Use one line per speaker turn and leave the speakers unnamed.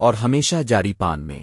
اور ہمیشہ جاری پان میں۔